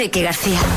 Ricky García.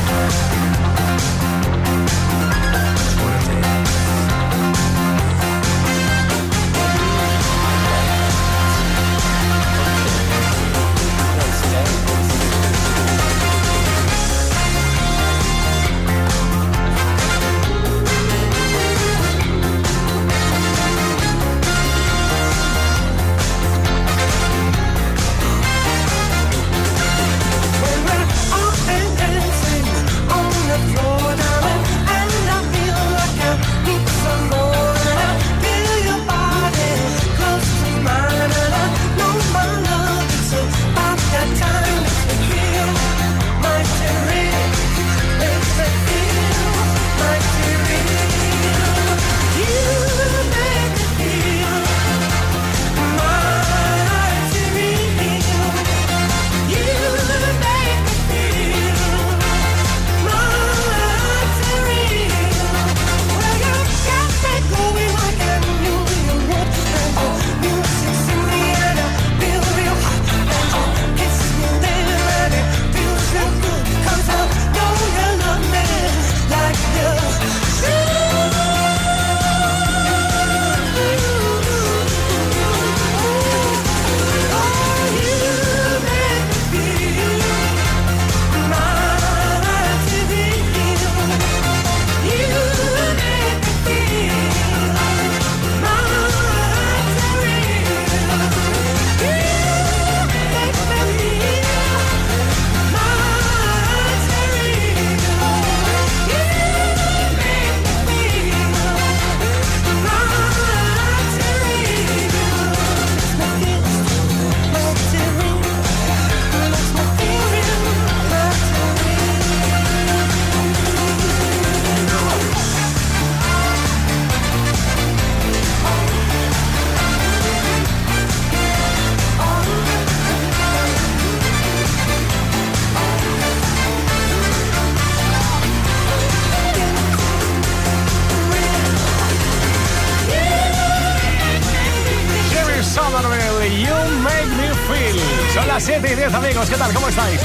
7 y 10 amigos, ¿qué tal? ¿Cómo estáis?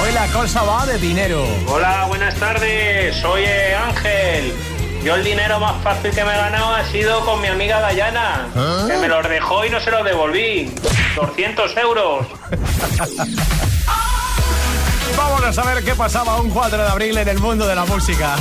Hoy la cosa va de dinero. Hola, buenas tardes. Soy eh, Ángel. Yo el dinero más fácil que me he ganado ha sido con mi amiga Dayana, que me los dejó y no se los devolví. 200 euros. Vamos a saber qué pasaba un 4 de abril en el mundo de la música.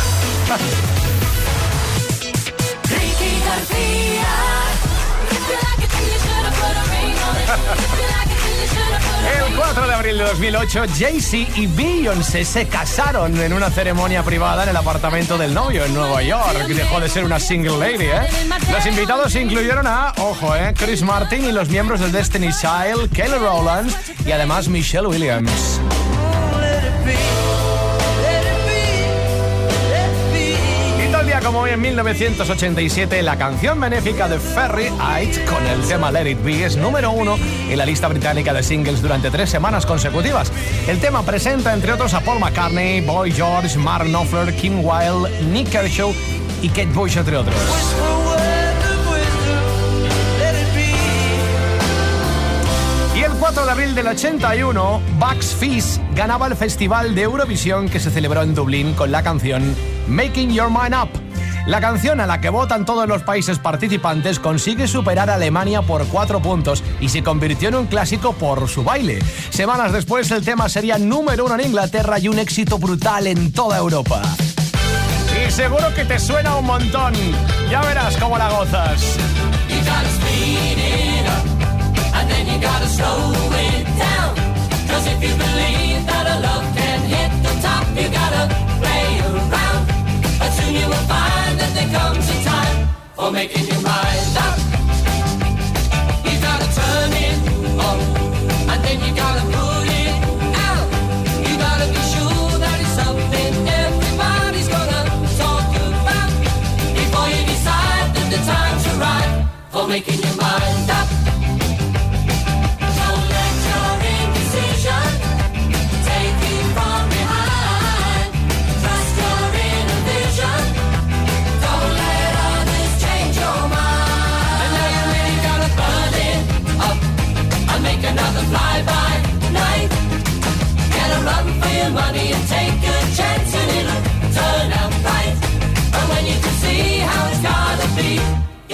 El 4 de abril de 2008, Jay-Z y Beyoncé se casaron en una ceremonia privada en el apartamento del novio en Nueva York. Dejó de ser una single lady, ¿eh? Los invitados incluyeron a, ojo, ¿eh? Chris Martin y los miembros del Destiny Child, Kelly Rowland y además Michelle Williams. Día como hoy en 1987, la canción benéfica de Ferry Height con el tema Let It Be es número uno en la lista británica de singles durante tres semanas consecutivas. El tema presenta entre otros a Paul McCartney, Boy George, Mark Knopfler, Kim Wilde, Nick Kershaw y Kate Bush, entre otros. Y el 4 de abril del 81, Bugs Fizz ganaba el Festival de Eurovisión que se celebró en Dublín con la canción Making Your Mind Up. La canción a la que votan todos los países participantes consigue superar a Alemania por cuatro puntos y se convirtió en un clásico por su baile. Semanas después el tema sería número uno en Inglaterra y un éxito brutal en toda Europa. Y seguro que te suena un montón. Ya verás cómo la gozas. And you will find that there comes a time for making your mind up. You gotta turn it on, and then you gotta put it out. You gotta be sure that it's something everybody's gonna talk about before you decide that the time's right for making your mind up.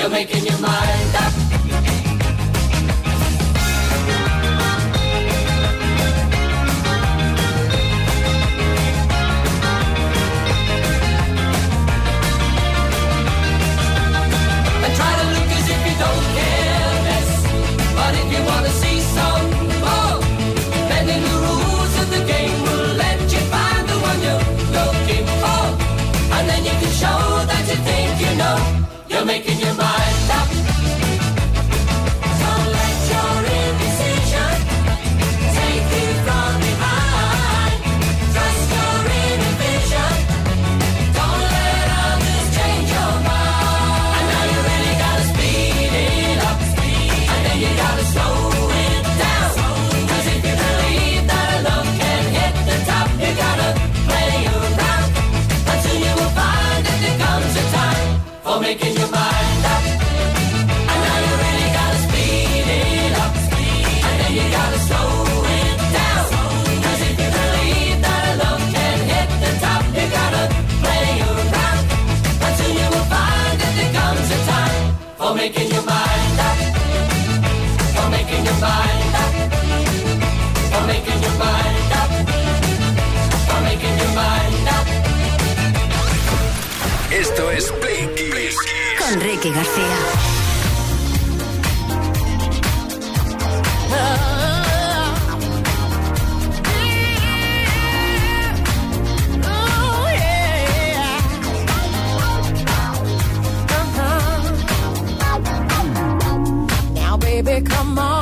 You're making your mind up. Making your mind Ricky García. Come.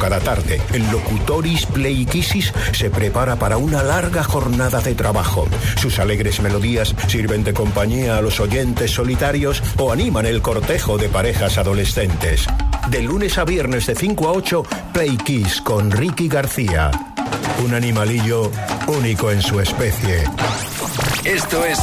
cada tarde, el locutoris Pleikisis se prepara para una larga jornada de trabajo. Sus alegres melodías sirven de compañía a los oyentes solitarios o animan el cortejo de parejas adolescentes. De lunes a viernes de 5 a 8, Play Kiss con Ricky García. Un animalillo único en su especie. Esto es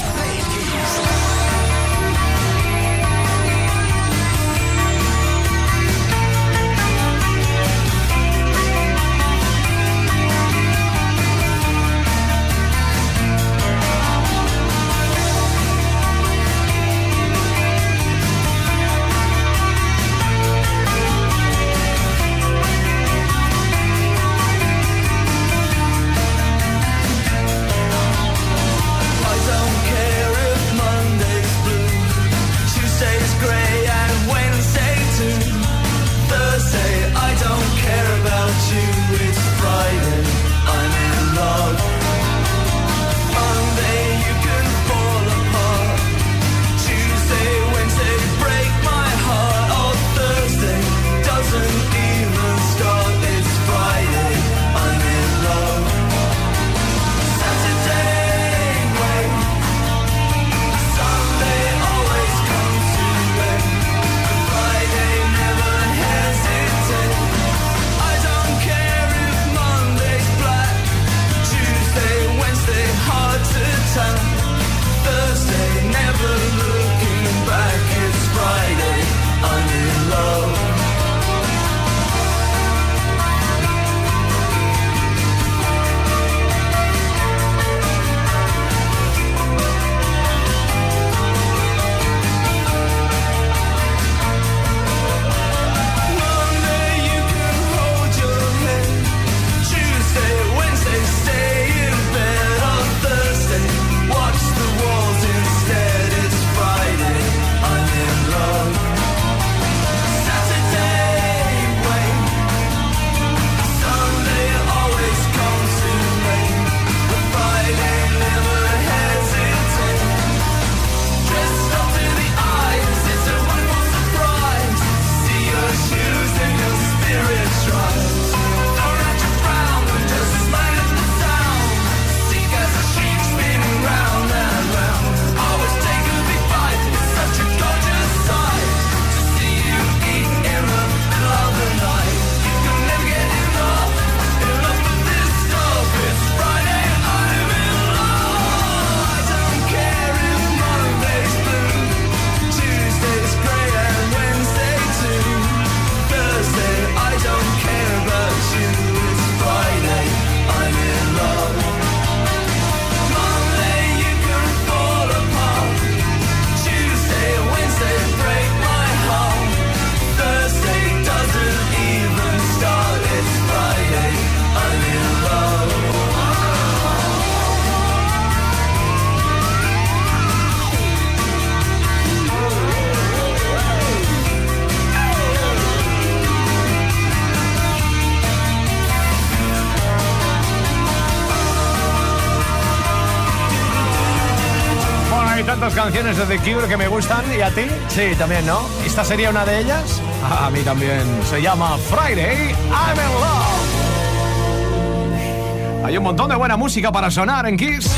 canciones de The Cure que me gustan. ¿Y a ti? Sí, también, ¿no? ¿Esta sería una de ellas? Ah, a mí también. Se llama Friday, I'm in love. Hay un montón de buena música para sonar en Kiss.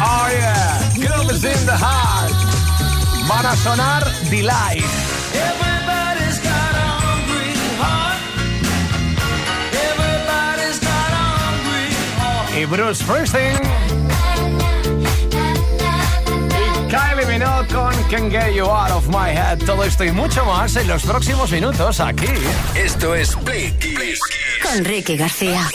Oh yeah, Girl is in the heart. Van a sonar Delight. y Bruce Springsteen. Kylie Minogue Can Get You Out of My Head. Todo esto y mucho más en los próximos minutos aquí. Esto es Play Kiss. Con Ricky García.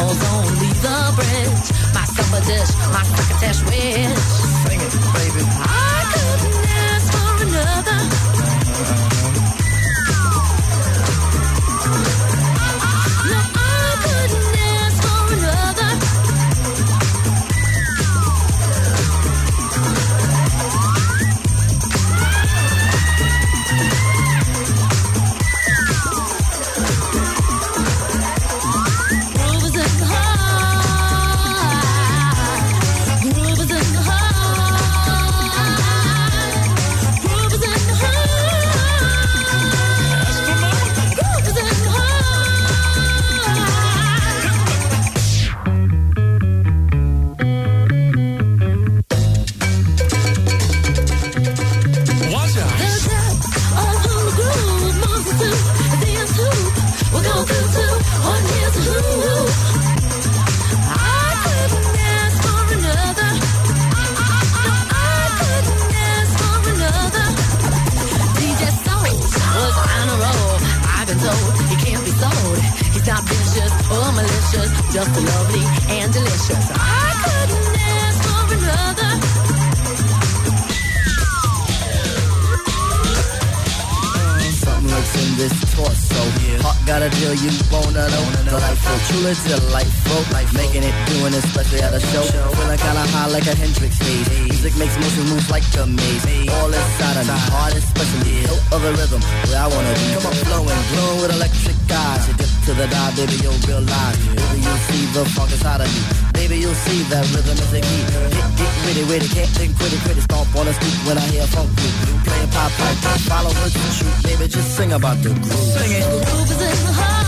falls that Hendrix made. Music makes motion moves like a maze. All inside of me, heart especially. No other rhythm where I wanna be. Come on, flowing, glowing with electric eyes. You dip to the dive, baby, you'll realize. Baby, you'll see the funk inside of me. Baby, you'll see that rhythm is a key. Get, get witty, witty, can't think quitty, quitty. Stomp on the street when I hear funk group. Playing pop, pop, follow her to shoot. Baby, just sing about the groove. Sing it. The groove is in the heart.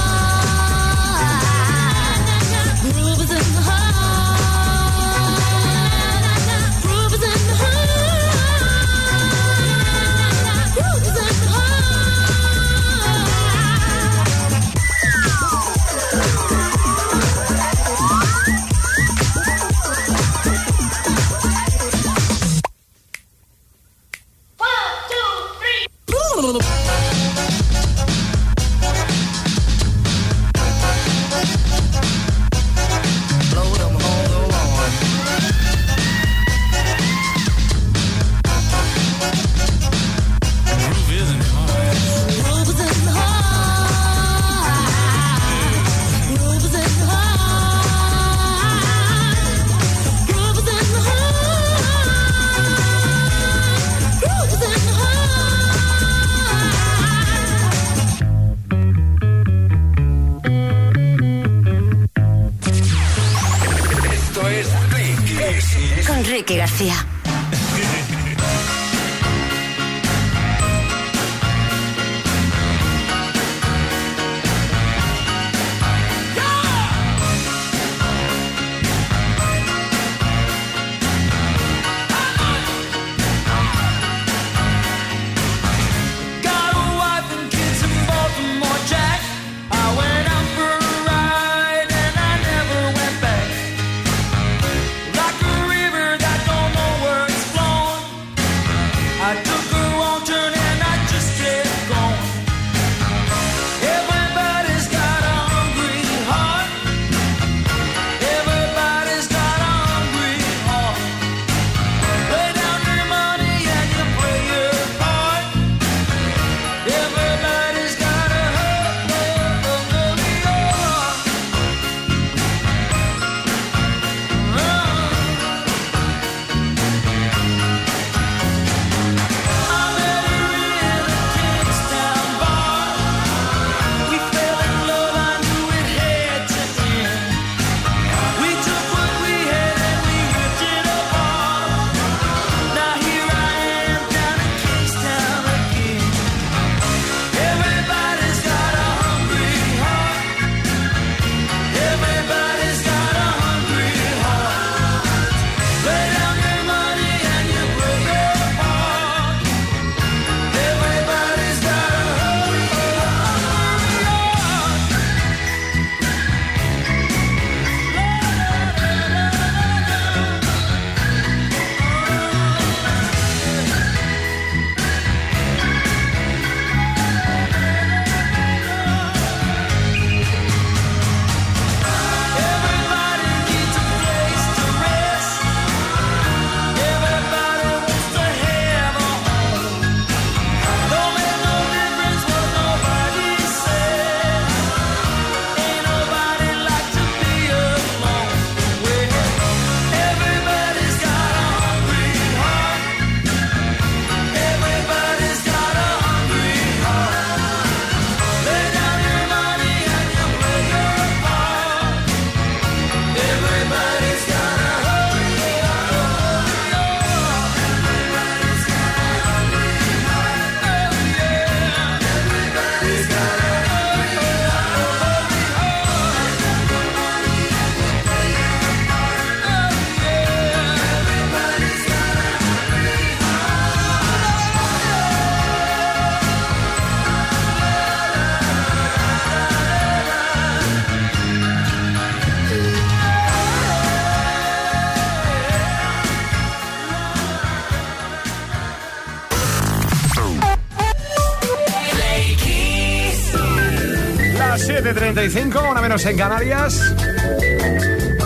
7.35, una menos en Canarias.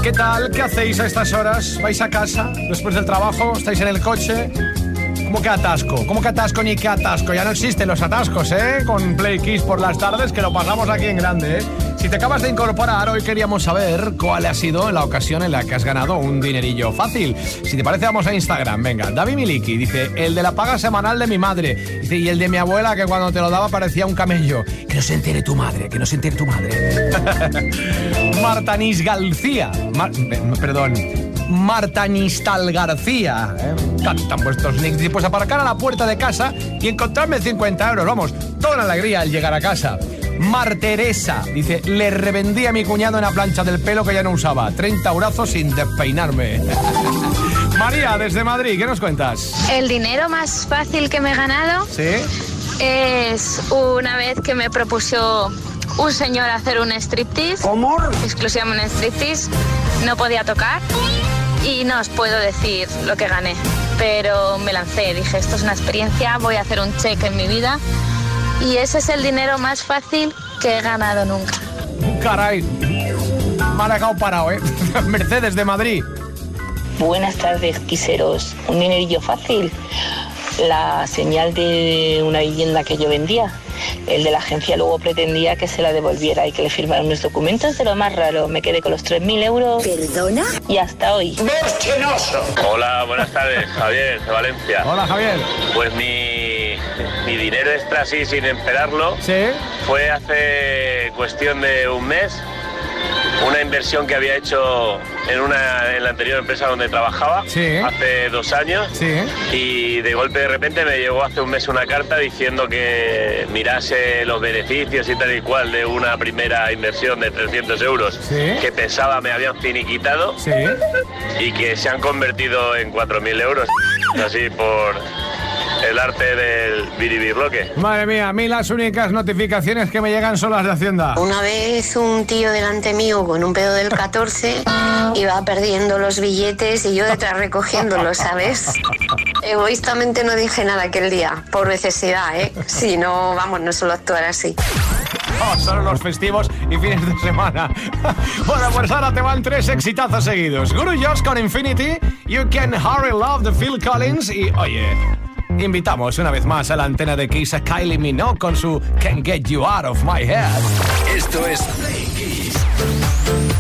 ¿Qué tal? ¿Qué hacéis a estas horas? ¿Vais a casa después del trabajo? ¿Estáis en el coche? ¿Cómo que atasco? ¿Cómo que atasco ni que atasco? Ya no existen los atascos, ¿eh? Con Play Kiss por las tardes, que lo pasamos aquí en grande, ¿eh? Si te acabas de incorporar, hoy queríamos saber cuál ha sido la ocasión en la que has ganado un dinerillo fácil. Si te parece, vamos a Instagram. Venga, David Miliki dice, el de la paga semanal de mi madre. Dice, y el de mi abuela, que cuando te lo daba parecía un camello. Que no se entere tu madre, que no se entere tu madre. Marta Nis García. Eh, perdón. Marta Nistal García. ¿eh? Vuestros nicks. Y pues aparcar a la puerta de casa y encontrarme 50 euros. Vamos, toda la alegría al llegar a casa. Marteresa dice: Le revendí a mi cuñado una plancha del pelo que ya no usaba. 30 eurazos sin despeinarme. María, desde Madrid, ¿qué nos cuentas? El dinero más fácil que me he ganado ¿Sí? es una vez que me propuso un señor hacer un striptease. ¿Cómo? Exclusivamente striptease. No podía tocar y no os puedo decir lo que gané. Pero me lancé, dije, esto es una experiencia, voy a hacer un cheque en mi vida. Y ese es el dinero más fácil que he ganado nunca. Caray. Me ha dejado parado, ¿eh? Mercedes de Madrid. Buenas tardes, quiseros. Un dinerillo fácil. La señal de una vivienda que yo vendía. El de la agencia luego pretendía que se la devolviera y que le firmara unos documentos de lo más raro. Me quedé con los 3.000 euros. ¿Perdona? Y hasta hoy. Hola, buenas tardes, Javier, de Valencia. Hola, Javier. Pues mi, mi dinero extra así sin esperarlo fue hace cuestión de un mes una inversión que había hecho en una en la anterior empresa donde trabajaba hace dos años y de golpe de repente me llegó hace un mes una carta diciendo que mirase los beneficios y tal y cual de una primera inversión de 300 euros que pensaba me habían finiquitado y que se han convertido en 4.000 euros así por el arte del biribirloque. Madre mía, a mí las únicas notificaciones que me llegan son las de Hacienda. Una vez un tío delante mío con un pedo del 14 iba perdiendo los billetes y yo detrás recogiéndolos, ¿sabes? Egoístamente no dije nada aquel día, por necesidad, ¿eh? Si no, vamos, no suelo actuar así. Oh, solo los festivos y fines de semana. bueno, pues ahora te van tres exitazos seguidos. Guru Josh con Infinity, You Can Hurry Love de Phil Collins y, oye, invitamos una vez más a la antena de Kiss a Kylie Minogue con su Can't Get You Out of My Head. Esto es Play Kiss.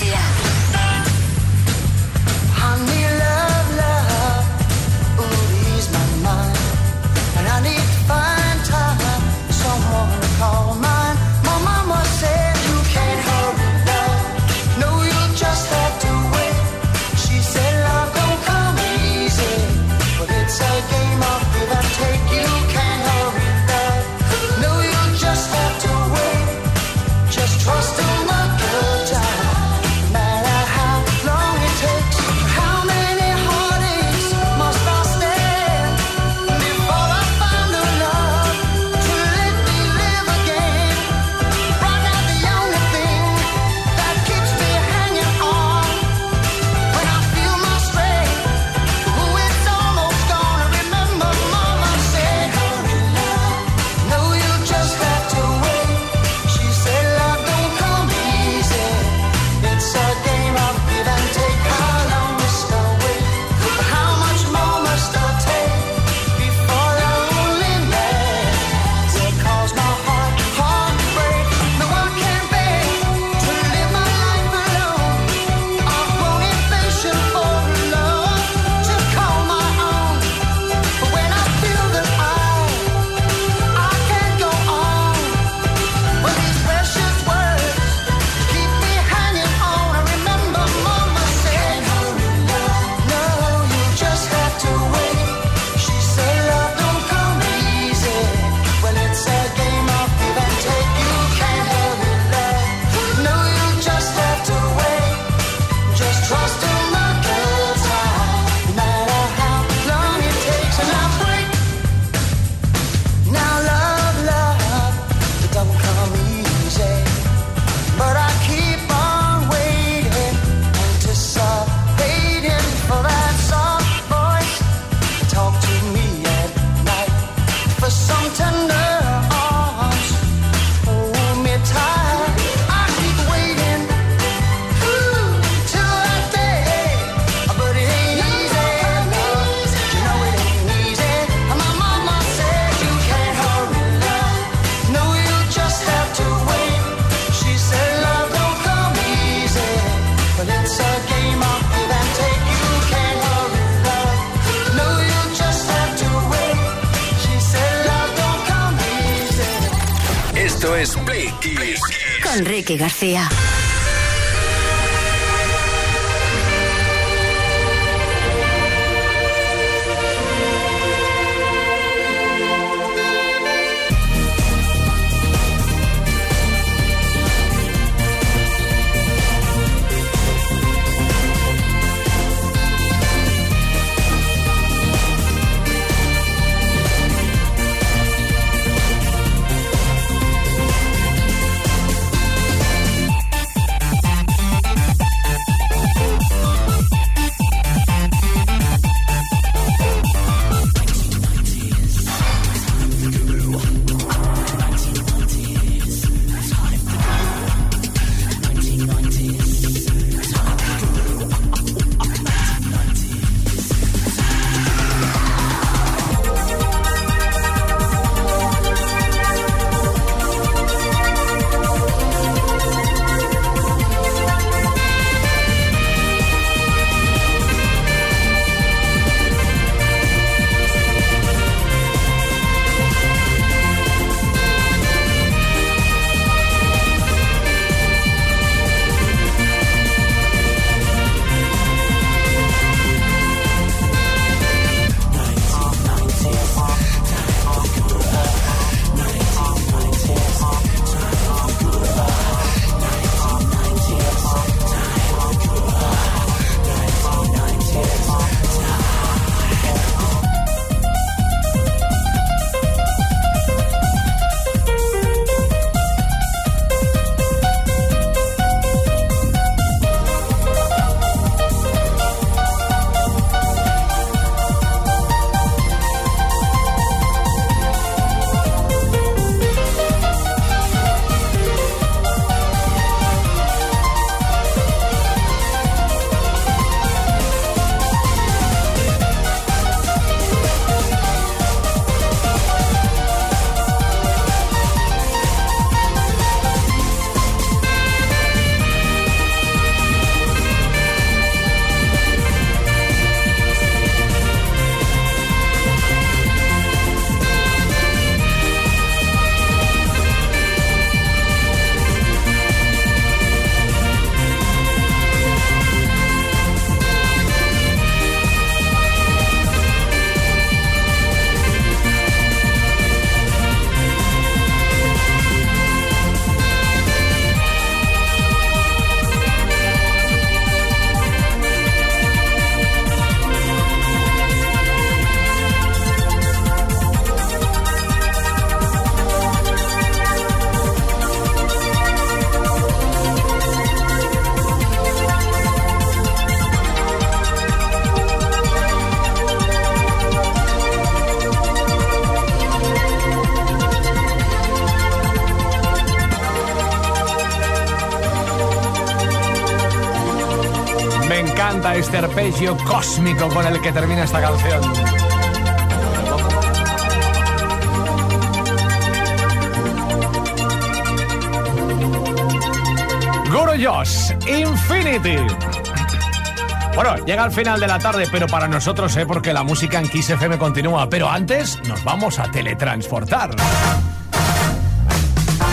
Murcia. Cósmico con el que termina esta canción. Guru Josh, Infinity. Bueno, llega el final de la tarde, pero para nosotros, ¿eh? porque la música en Kiss FM continúa. Pero antes nos vamos a teletransportar.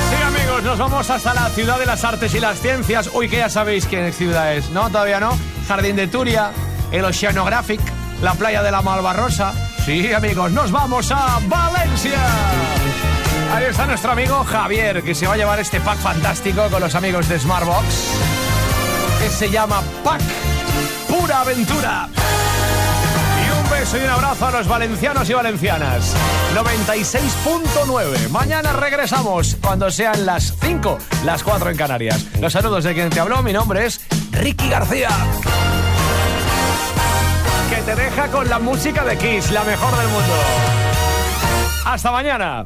Sí, amigos, nos vamos hasta la ciudad de las artes y las ciencias. Uy, que ya sabéis quién ciudad es, ¿no? Todavía no. Jardín de Turia, el Oceanographic, la playa de la Malvarrosa. Sí, amigos, nos vamos a Valencia. Ahí está nuestro amigo Javier, que se va a llevar este pack fantástico con los amigos de Smartbox, que se llama Pack Pura Aventura. Y un beso y un abrazo a los valencianos y valencianas. 96.9. Mañana regresamos cuando sean las 5, las 4 en Canarias. Los saludos de quien te habló, mi nombre es Ricky García. Te deja con la música de Kiss, la mejor del mundo. Hasta mañana.